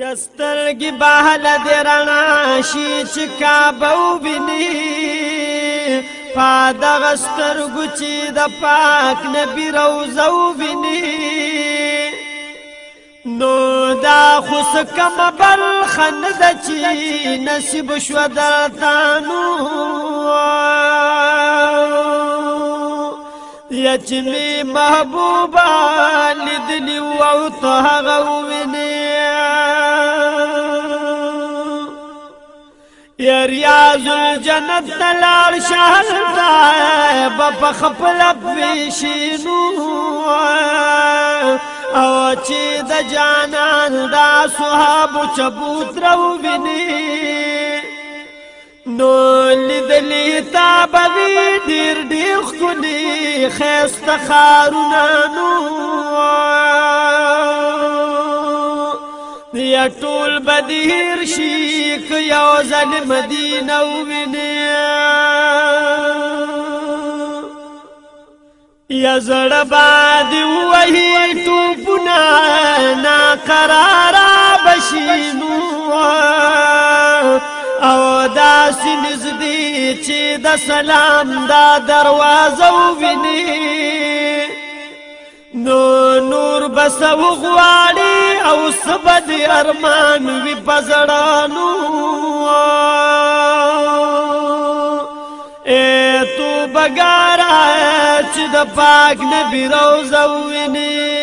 لسترګي بهل دې رڼا شي چې کابو بني پاد غسترګو چې د پاک نبی روزو بني نو دا خوس کم بل خند چې نصیب شو درتانو یچ می محبوبا لدلی او ته غو یا ریاض الجنت تلال شهر تا بپ خپل پیشینو او چې د جانان دا صحاب چبوت رو ویني نو لیدلی تا بوی ډیر ډیر خونی خیست خارونه نو یا ټول بدیر شي ک یو ځل مدینه وویني یا زړه باد وهي ټوپنا نا قرار بشینو او دا سنز دی چې د سلام دا دروازه وویني نو نور بس وغواړي سبد ارمان وی پزړانو اے تو بګارا چې د پاک نبی روزه ویني